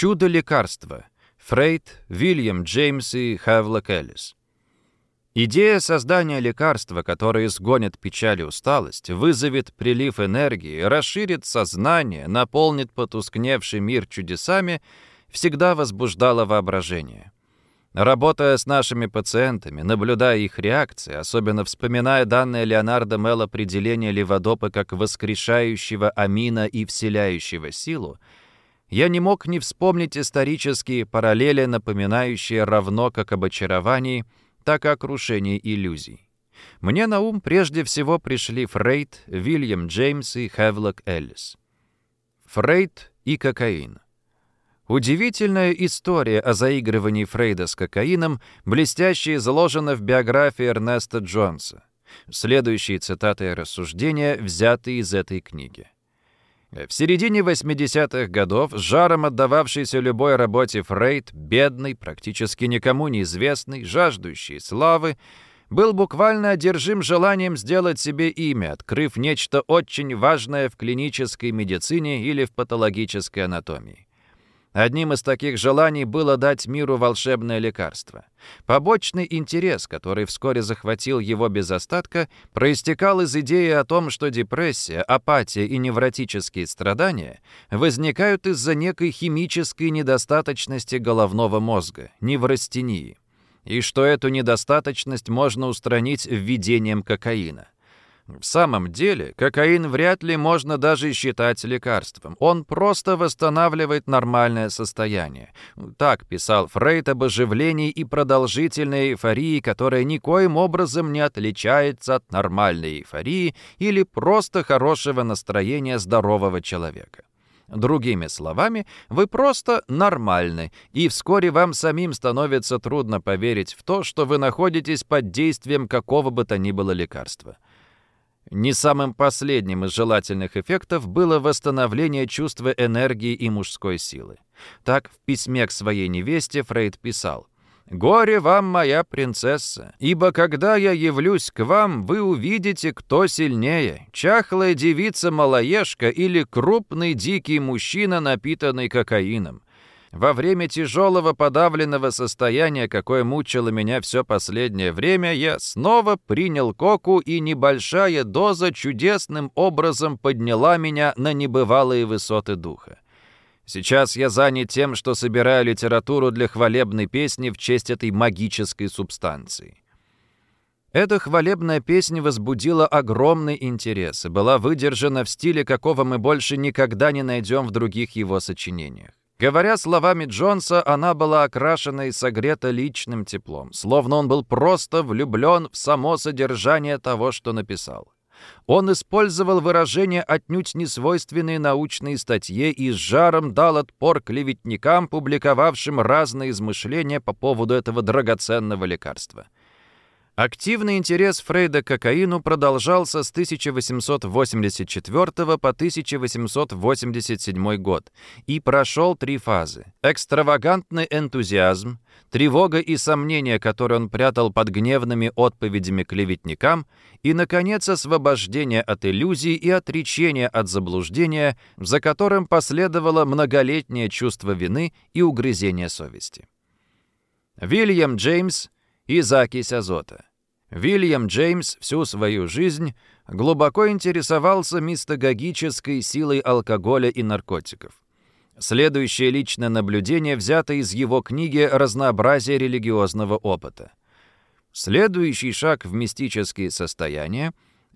Чудо лекарства. Фрейд, Вильям Джеймс и Хавлок Эллис. Идея создания лекарства, которое сгонит печаль и усталость, вызовет прилив энергии, расширит сознание, наполнит потускневший мир чудесами, всегда возбуждала воображение. Работая с нашими пациентами, наблюдая их реакции, особенно вспоминая данное Леонардо Мел определение леводопа как воскрешающего амина и вселяющего силу, я не мог не вспомнить исторические параллели, напоминающие равно как об очаровании, так и о крушении иллюзий. Мне на ум прежде всего пришли Фрейд, Вильям Джеймс и Хевлок Эллис. Фрейд и кокаин. Удивительная история о заигрывании Фрейда с кокаином блестяще изложена в биографии Эрнеста Джонса. Следующие цитаты и рассуждения взяты из этой книги. В середине 80-х годов, жаром отдававшийся любой работе Фрейд, бедный, практически никому неизвестный, жаждущий славы, был буквально одержим желанием сделать себе имя, открыв нечто очень важное в клинической медицине или в патологической анатомии. Одним из таких желаний было дать миру волшебное лекарство. Побочный интерес, который вскоре захватил его без остатка, проистекал из идеи о том, что депрессия, апатия и невротические страдания возникают из-за некой химической недостаточности головного мозга, неврастении, и что эту недостаточность можно устранить введением кокаина. В самом деле, кокаин вряд ли можно даже считать лекарством. Он просто восстанавливает нормальное состояние. Так писал Фрейд об оживлении и продолжительной эйфории, которая никоим образом не отличается от нормальной эйфории или просто хорошего настроения здорового человека. Другими словами, вы просто нормальны, и вскоре вам самим становится трудно поверить в то, что вы находитесь под действием какого бы то ни было лекарства. Не самым последним из желательных эффектов было восстановление чувства энергии и мужской силы. Так, в письме к своей невесте Фрейд писал «Горе вам, моя принцесса, ибо когда я явлюсь к вам, вы увидите, кто сильнее, чахлая девица-малоежка или крупный дикий мужчина, напитанный кокаином. Во время тяжелого подавленного состояния, какое мучило меня все последнее время, я снова принял коку, и небольшая доза чудесным образом подняла меня на небывалые высоты духа. Сейчас я занят тем, что собираю литературу для хвалебной песни в честь этой магической субстанции. Эта хвалебная песня возбудила огромный интерес и была выдержана в стиле, какого мы больше никогда не найдем в других его сочинениях. Говоря словами Джонса, она была окрашена и согрета личным теплом, словно он был просто влюблен в само содержание того, что написал. Он использовал выражения отнюдь несвойственные научной статье и с жаром дал отпор клеветникам, публиковавшим разные измышления по поводу этого драгоценного лекарства. Активный интерес Фрейда к кокаину продолжался с 1884 по 1887 год и прошел три фазы. Экстравагантный энтузиазм, тревога и сомнения, которые он прятал под гневными отповедями клеветникам, и, наконец, освобождение от иллюзий и отречение от заблуждения, за которым последовало многолетнее чувство вины и угрызение совести. Вильям Джеймс и закись азота. Вильям Джеймс всю свою жизнь глубоко интересовался мистагогической силой алкоголя и наркотиков. Следующее личное наблюдение взято из его книги «Разнообразие религиозного опыта». Следующий шаг в мистические состояния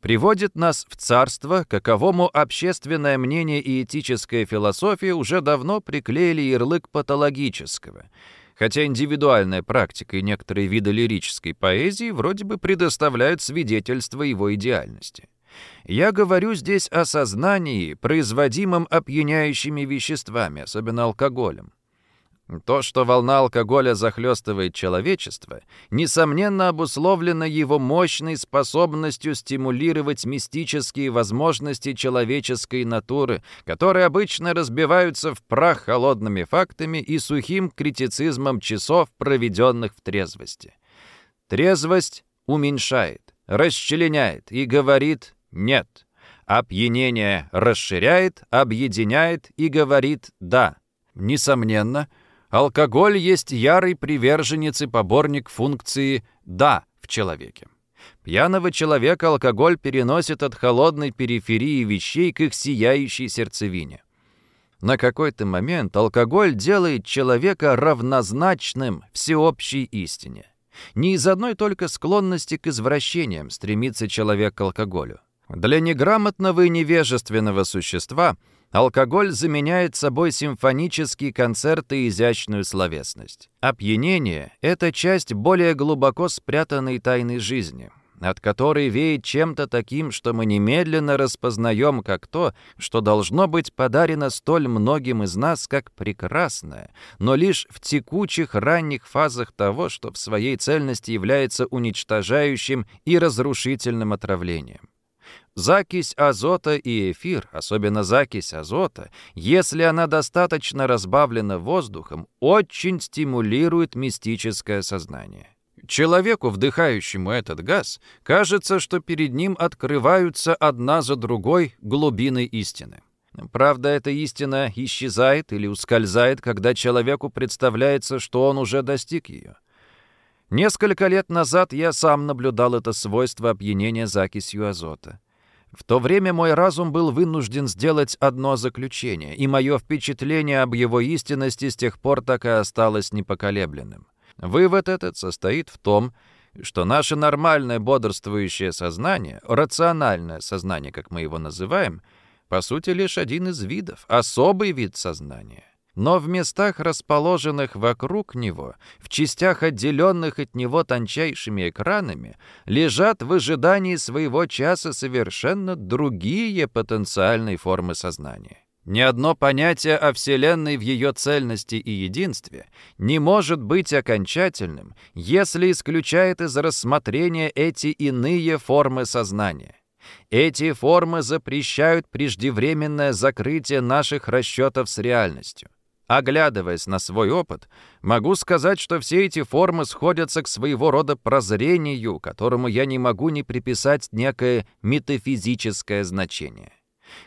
приводит нас в царство, каковому общественное мнение и этическая философия уже давно приклеили ярлык патологического – хотя индивидуальная практика и некоторые виды лирической поэзии вроде бы предоставляют свидетельство его идеальности. Я говорю здесь о сознании, производимом опьяняющими веществами, особенно алкоголем. То, что волна алкоголя захлестывает человечество, несомненно обусловлено его мощной способностью стимулировать мистические возможности человеческой натуры, которые обычно разбиваются в прах холодными фактами и сухим критицизмом часов, проведенных в трезвости. Трезвость уменьшает, расчленяет и говорит «нет». Опьянение расширяет, объединяет и говорит «да». Несомненно, алкоголь есть ярый приверженец и поборник функции «да» в человеке. Пьяного человека алкоголь переносит от холодной периферии вещей к их сияющей сердцевине. На какой-то момент алкоголь делает человека равнозначным всеобщей истине. Не из одной только склонности к извращениям стремится человек к алкоголю. Для неграмотного и невежественного существа алкоголь заменяет собой симфонический концерт и изящную словесность. Опьянение — это часть более глубоко спрятанной тайны жизни — от которой веет чем-то таким, что мы немедленно распознаем как то, что должно быть подарено столь многим из нас как прекрасное, но лишь в текучих ранних фазах того, что в своей цельности является уничтожающим и разрушительным отравлением. Закись азота и эфир, особенно закись азота, если она достаточно разбавлена воздухом, очень стимулирует мистическое сознание. Человеку, вдыхающему этот газ, кажется, что перед ним открываются одна за другой глубины истины. Правда, эта истина исчезает или ускользает, когда человеку представляется, что он уже достиг ее. Несколько лет назад я сам наблюдал это свойство опьянения закисью азота. В то время мой разум был вынужден сделать одно заключение, и мое впечатление об его истинности с тех пор так и осталось непоколебленным. Вывод этот состоит в том, что наше нормальное бодрствующее сознание, рациональное сознание, как мы его называем, по сути лишь один из видов, особый вид сознания. Но в местах, расположенных вокруг него, в частях, отделенных от него тончайшими экранами, лежат в ожидании своего часа совершенно другие потенциальные формы сознания. Ни одно понятие о Вселенной в ее цельности и единстве не может быть окончательным, если исключает из рассмотрения эти иные формы сознания. Эти формы запрещают преждевременное закрытие наших расчетов с реальностью. Оглядываясь на свой опыт, могу сказать, что все эти формы сходятся к своего рода прозрению, которому я не могу не приписать некое метафизическое значение.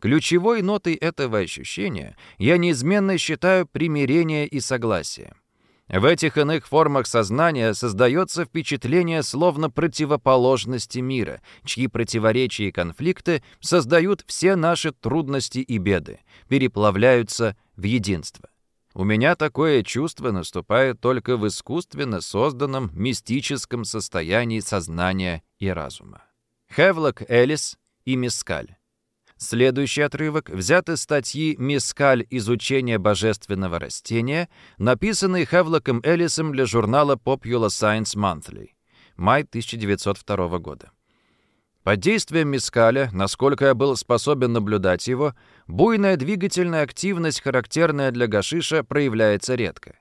Ключевой нотой этого ощущения я неизменно считаю примирение и согласие. В этих иных формах сознания создается впечатление словно противоположности мира, чьи противоречия и конфликты создают все наши трудности и беды, переплавляются в единство. У меня такое чувство наступает только в искусственно созданном мистическом состоянии сознания и разума. Хевлок Элис и Мискаль. Следующий отрывок взят из статьи «Мискаль. Изучение божественного растения», написанной Хевлоком Эллисом для журнала Popular Science Monthly, май 1902 года. Под действием мискаля, насколько я был способен наблюдать его, буйная двигательная активность, характерная для гашиша, проявляется редко.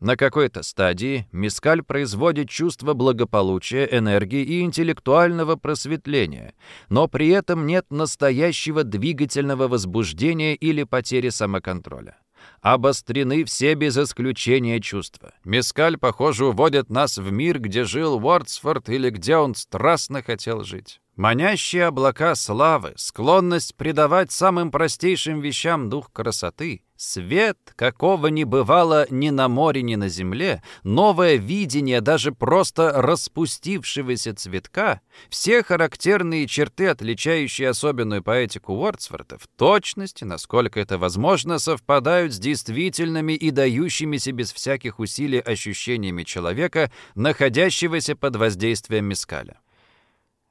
На какой-то стадии мискаль производит чувство благополучия, энергии и интеллектуального просветления, но при этом нет настоящего двигательного возбуждения или потери самоконтроля. Обострены все без исключения чувства. Мискаль, похоже, уводит нас в мир, где жил Уордсфорд или где он страстно хотел жить. Манящие облака славы, склонность придавать самым простейшим вещам дух красоты, свет, какого не бывало ни на море, ни на земле, новое видение даже просто распустившегося цветка, все характерные черты, отличающие особенную поэтику Уордсворта, в точности, насколько это возможно, совпадают с действительными и дающимися без всяких усилий ощущениями человека, находящегося под воздействием мискаля.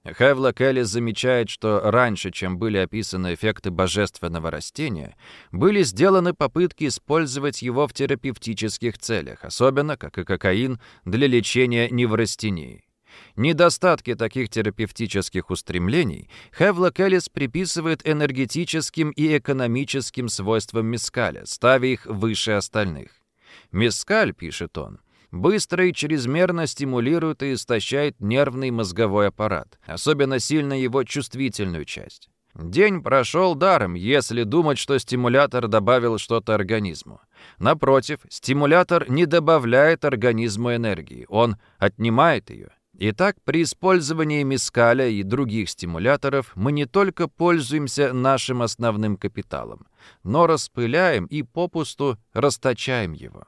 Хевлок Эллис замечает, что раньше, чем были описаны эффекты божественного растения, были сделаны попытки использовать его в терапевтических целях, особенно, как и кокаин, для лечения неврастении. Недостатки таких терапевтических устремлений Хевлок Эллис приписывает энергетическим и экономическим свойствам мескаля, ставя их выше остальных. Мескаль, пишет он, быстро и чрезмерно стимулирует и истощает нервный мозговой аппарат, особенно сильно его чувствительную часть. День прошел даром, если думать, что стимулятор добавил что-то организму. Напротив, стимулятор не добавляет организму энергии, он отнимает ее. Итак, при использовании мискаля и других стимуляторов мы не только пользуемся нашим основным капиталом, но распыляем и попусту расточаем его.